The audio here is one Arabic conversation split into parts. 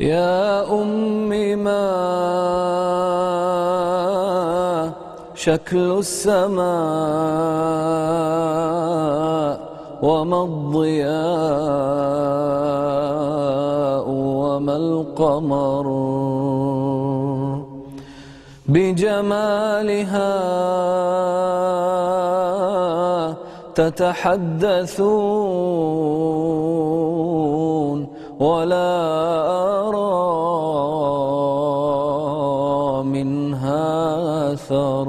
يا أم ما شكل السماء وما الضياء وما القمر بجمالها تتحدثون. ولا أرى منها ثر.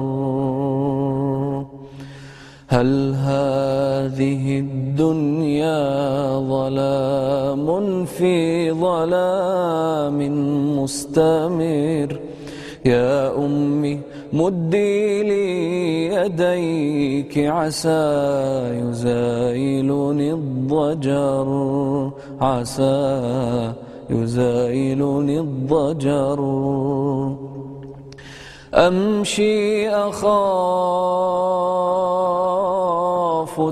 هل هذه الدنيا ظلام في ظلام مستمر؟ يا أمي مدي لي يديك عسى يزايلني الضجر عسى يزايلني الضجر. أمشي أخاف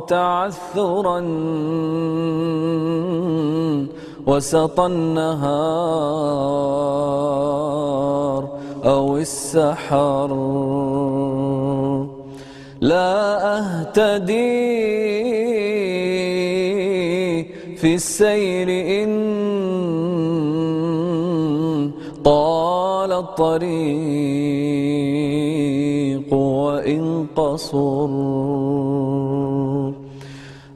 تعثرا وسط النهار أو السحر. لا أهتدي في السير إن طال الطريق وإن قصر.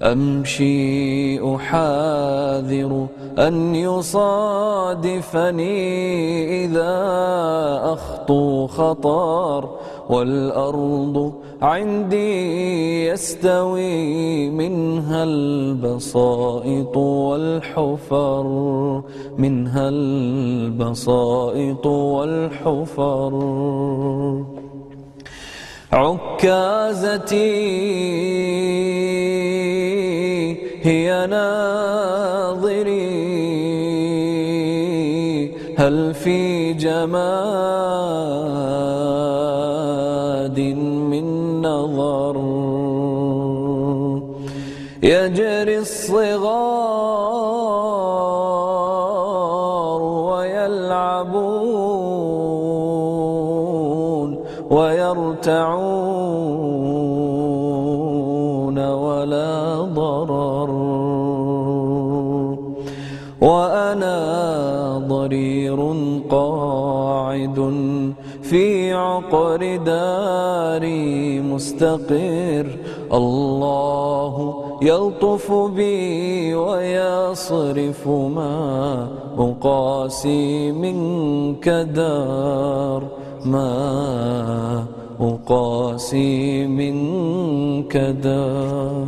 أمشي أحاذر أن يصادفني إذا أخطو خطر والأرض عندي يستوي منها البسائط والحفر منها البسائط والحفر. عكازتي هي ناظري هل في جماد من نظر يجري الصغار ويلعبون ويرتعون ولا ضرر. وأنا ضرير قاعد في عقر داري مستقر. الله يلطف بي ويصرف ما أقاسي منك دار. ما أقاسي منك دار.